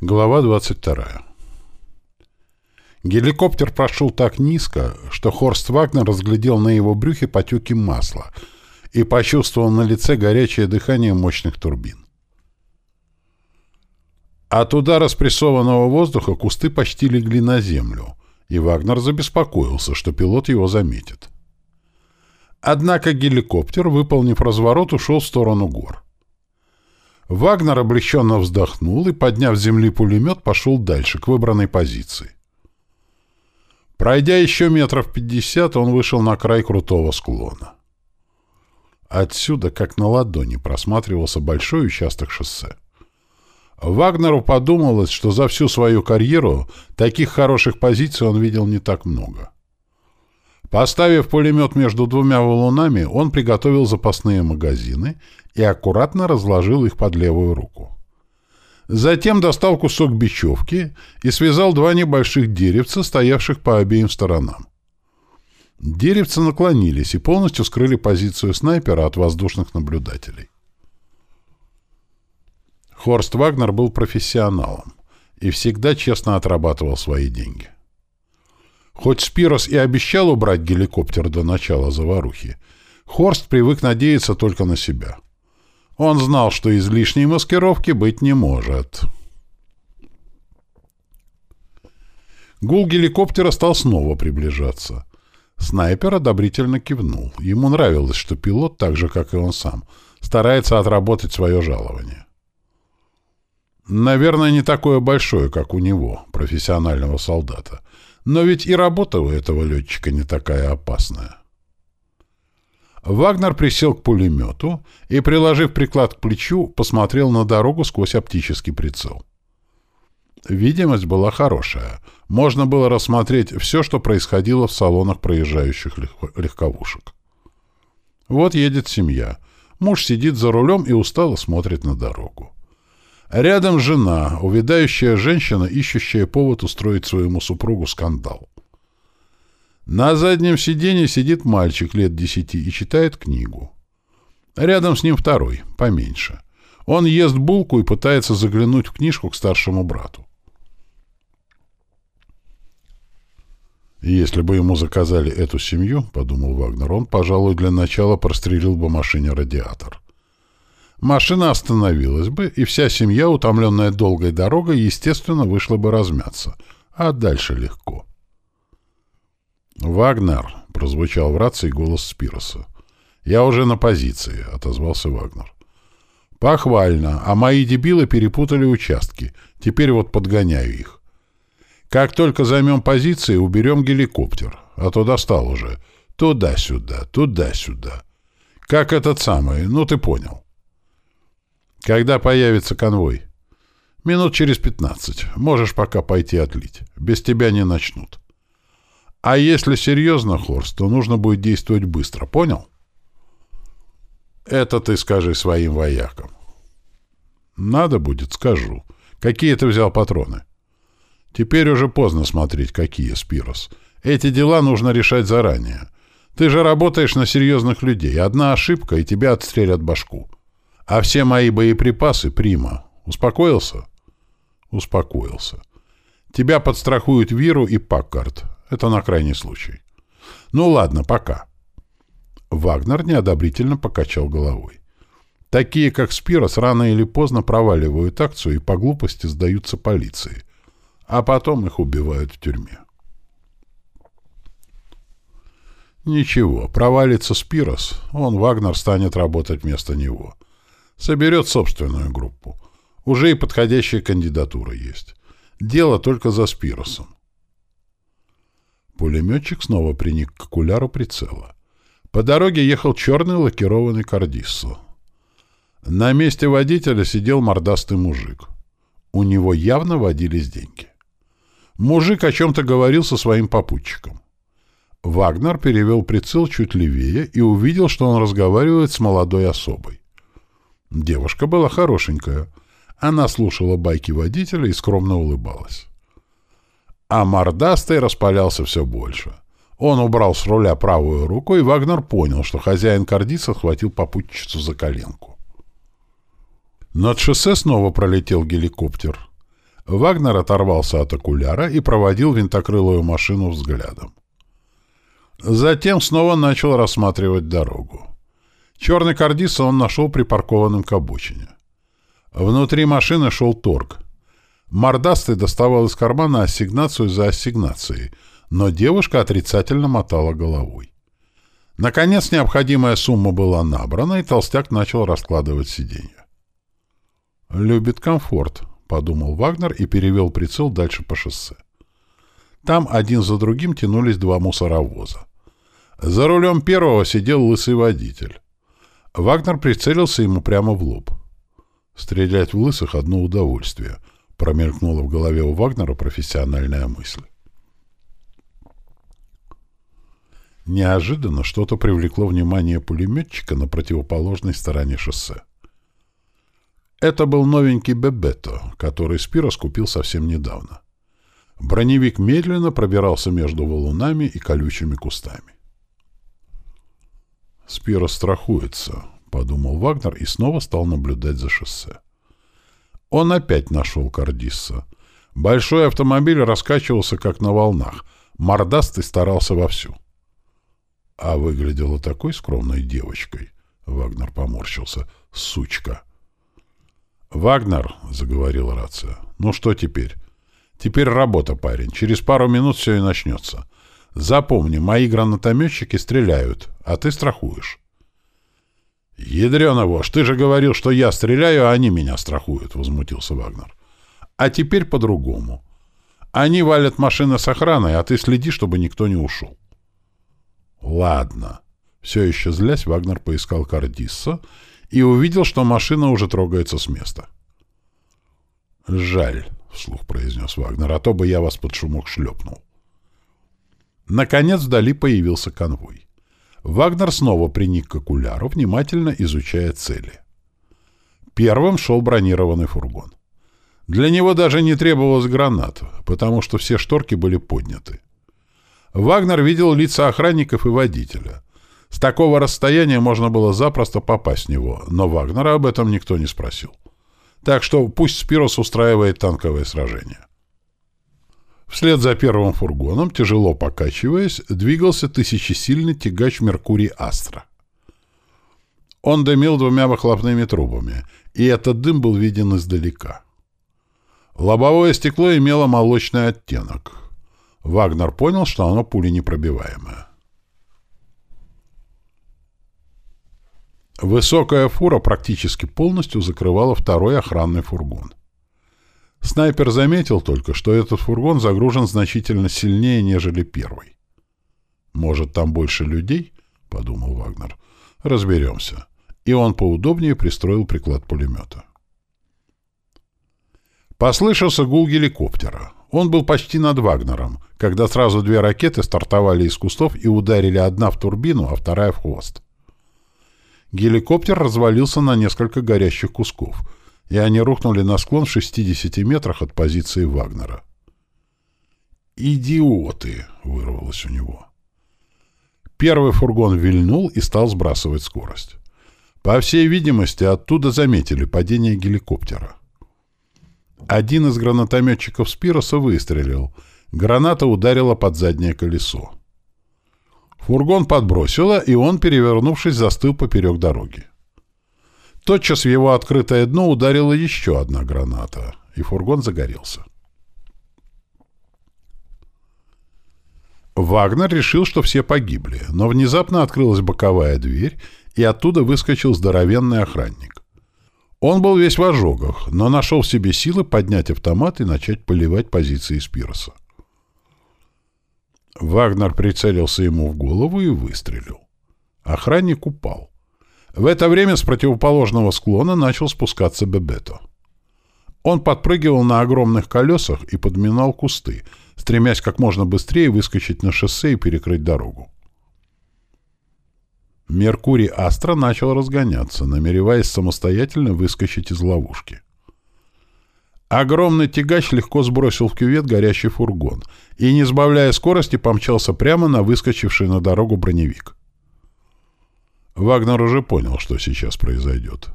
Глава 22. Геликоптер прошел так низко, что Хорст Вагнер разглядел на его брюхе потеки масла и почувствовал на лице горячее дыхание мощных турбин. От удара спрессованного воздуха кусты почти легли на землю, и Вагнер забеспокоился, что пилот его заметит. Однако геликоптер, выполнив разворот, ушел в сторону гор. Вагнер облегченно вздохнул и, подняв с земли пулемет, пошел дальше, к выбранной позиции. Пройдя еще метров пятьдесят, он вышел на край крутого склона. Отсюда, как на ладони, просматривался большой участок шоссе. Вагнеру подумалось, что за всю свою карьеру таких хороших позиций он видел не так много. Поставив пулемет между двумя валунами, он приготовил запасные магазины и аккуратно разложил их под левую руку. Затем достал кусок бечевки и связал два небольших деревца, стоявших по обеим сторонам. Деревца наклонились и полностью скрыли позицию снайпера от воздушных наблюдателей. Хорст Вагнер был профессионалом и всегда честно отрабатывал свои деньги. Хоть Спирос и обещал убрать геликоптер до начала заварухи, Хорст привык надеяться только на себя. Он знал, что излишней маскировки быть не может. Гул геликоптера стал снова приближаться. Снайпер одобрительно кивнул. Ему нравилось, что пилот, так же, как и он сам, старается отработать свое жалование. Наверное, не такое большое, как у него, профессионального солдата. Но ведь и работа у этого летчика не такая опасная. Вагнер присел к пулемету и, приложив приклад к плечу, посмотрел на дорогу сквозь оптический прицел. Видимость была хорошая. Можно было рассмотреть все, что происходило в салонах проезжающих легковушек. Вот едет семья. Муж сидит за рулем и устало смотрит на дорогу. Рядом жена, увядающая женщина, ищущая повод устроить своему супругу скандал. На заднем сиденье сидит мальчик лет десяти и читает книгу. Рядом с ним второй, поменьше. Он ест булку и пытается заглянуть в книжку к старшему брату. «Если бы ему заказали эту семью, — подумал Вагнер, — он, пожалуй, для начала прострелил бы машине радиатор. Машина остановилась бы, и вся семья, утомленная долгой дорогой, естественно, вышла бы размяться. А дальше легко. «Вагнер!» — прозвучал в рации голос Спироса. «Я уже на позиции», — отозвался Вагнер. «Похвально, а мои дебилы перепутали участки. Теперь вот подгоняю их. Как только займем позиции, уберем геликоптер, а то достал уже. Туда-сюда, туда-сюда. Как этот самый, ну ты понял». «Когда появится конвой?» «Минут через пятнадцать. Можешь пока пойти отлить. Без тебя не начнут». А если серьезно, Хорст, то нужно будет действовать быстро, понял? Это ты скажи своим воякам. Надо будет, скажу. Какие ты взял патроны? Теперь уже поздно смотреть, какие, Спирос. Эти дела нужно решать заранее. Ты же работаешь на серьезных людей. Одна ошибка, и тебя отстрелят башку. А все мои боеприпасы — прима. Успокоился? Успокоился. Тебя подстрахуют Виру и Паккарт. Это на крайний случай. Ну ладно, пока. Вагнер неодобрительно покачал головой. Такие, как Спирос, рано или поздно проваливают акцию и по глупости сдаются полиции. А потом их убивают в тюрьме. Ничего, провалится Спирос, он, Вагнер, станет работать вместо него. Соберет собственную группу. Уже и подходящая кандидатура есть. Дело только за Спиросом. Пулеметчик снова приник к окуляру прицела. По дороге ехал черный лакированный кардиссо. На месте водителя сидел мордастый мужик. У него явно водились деньги. Мужик о чем-то говорил со своим попутчиком. Вагнер перевел прицел чуть левее и увидел, что он разговаривает с молодой особой. Девушка была хорошенькая. Она слушала байки водителя и скромно улыбалась. А мордастый распалялся все больше. Он убрал с руля правую руку, и Вагнер понял, что хозяин Кардиса схватил попутчицу за коленку. Над шоссе снова пролетел геликоптер. Вагнер оторвался от окуляра и проводил винтокрылую машину взглядом. Затем снова начал рассматривать дорогу. Черный кардис он нашел припаркованным к обочине. Внутри машины шел торг. Мордастый доставал из кармана ассигнацию за ассигнацией, но девушка отрицательно мотала головой. Наконец необходимая сумма была набрана, и толстяк начал раскладывать сиденья. «Любит комфорт», — подумал Вагнер и перевел прицел дальше по шоссе. Там один за другим тянулись два мусоровоза. За рулем первого сидел лысый водитель. Вагнер прицелился ему прямо в лоб. «Стрелять в лысых — одно удовольствие», — промелькнула в голове у Вагнера профессиональная мысль. Неожиданно что-то привлекло внимание пулеметчика на противоположной стороне шоссе. Это был новенький Бебетто, который Спирос купил совсем недавно. Броневик медленно пробирался между валунами и колючими кустами. «Спирос страхуется», — подумал Вагнер и снова стал наблюдать за шоссе. Он опять нашел Кардисса. Большой автомобиль раскачивался, как на волнах. Мордастый старался вовсю. А выглядела такой скромной девочкой. Вагнер поморщился. «Сучка!» «Вагнер», — заговорила рация, — «ну что теперь?» «Теперь работа, парень. Через пару минут все и начнется. Запомни, мои гранатометчики стреляют, а ты страхуешь». «Ядрёна вошь, ты же говорил, что я стреляю, а они меня страхуют», — возмутился Вагнер. «А теперь по-другому. Они валят машины с охраной, а ты следи, чтобы никто не ушел». «Ладно». Все еще злясь, Вагнер поискал Кардисса и увидел, что машина уже трогается с места. «Жаль», — вслух произнес Вагнер, — «а то бы я вас под шумок шлепнул». Наконец вдали появился конвой. Вагнер снова приник к окуляру, внимательно изучая цели. Первым шел бронированный фургон. Для него даже не требовалось гранат, потому что все шторки были подняты. Вагнер видел лица охранников и водителя. С такого расстояния можно было запросто попасть в него, но Вагнера об этом никто не спросил. Так что пусть Спирос устраивает танковое сражение. Вслед за первым фургоном, тяжело покачиваясь, двигался тысячесильный тягач «Меркурий Астра». Он дымил двумя выхлопными трубами, и этот дым был виден издалека. Лобовое стекло имело молочный оттенок. Вагнер понял, что оно пуленепробиваемое. Высокая фура практически полностью закрывала второй охранный фургон. Снайпер заметил только, что этот фургон загружен значительно сильнее, нежели первый. «Может, там больше людей?» — подумал Вагнер. «Разберемся». И он поудобнее пристроил приклад пулемета. Послышался гул геликоптера. Он был почти над Вагнером, когда сразу две ракеты стартовали из кустов и ударили одна в турбину, а вторая в хвост. Геликоптер развалился на несколько горящих кусков, и они рухнули на склон в 60 метрах от позиции Вагнера. «Идиоты!» — вырвалось у него. Первый фургон вильнул и стал сбрасывать скорость. По всей видимости, оттуда заметили падение геликоптера. Один из гранатометчиков Спироса выстрелил. Граната ударила под заднее колесо. Фургон подбросило, и он, перевернувшись, застыл поперек дороги. Тотчас в его открытое дно ударила еще одна граната, и фургон загорелся. Вагнер решил, что все погибли, но внезапно открылась боковая дверь, и оттуда выскочил здоровенный охранник. Он был весь в ожогах, но нашел в себе силы поднять автомат и начать поливать позиции Спироса. Вагнер прицелился ему в голову и выстрелил. Охранник упал. В это время с противоположного склона начал спускаться Бебето. Он подпрыгивал на огромных колесах и подминал кусты, стремясь как можно быстрее выскочить на шоссе и перекрыть дорогу. Меркурий Астра начал разгоняться, намереваясь самостоятельно выскочить из ловушки. Огромный тягач легко сбросил в кювет горящий фургон и, не сбавляя скорости, помчался прямо на выскочивший на дорогу броневик. Вагнер уже понял, что сейчас произойдет.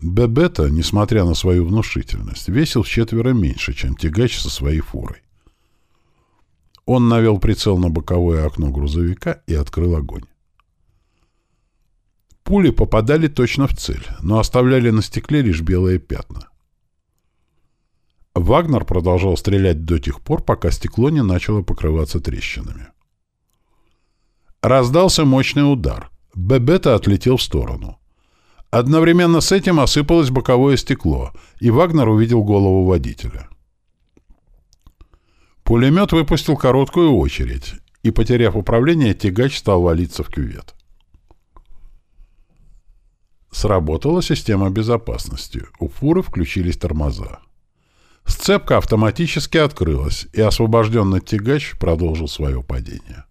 Бебета, несмотря на свою внушительность, весил в четверо меньше, чем тягач со своей фурой. Он навел прицел на боковое окно грузовика и открыл огонь. Пули попадали точно в цель, но оставляли на стекле лишь белые пятна. Вагнер продолжал стрелять до тех пор, пока стекло не начало покрываться трещинами. Раздался мощный удар. Бебета отлетел в сторону. Одновременно с этим осыпалось боковое стекло, и Вагнер увидел голову водителя. Пулемет выпустил короткую очередь, и, потеряв управление, тягач стал валиться в кювет. Сработала система безопасности. У фуры включились тормоза. Сцепка автоматически открылась, и освобожденный тягач продолжил свое падение.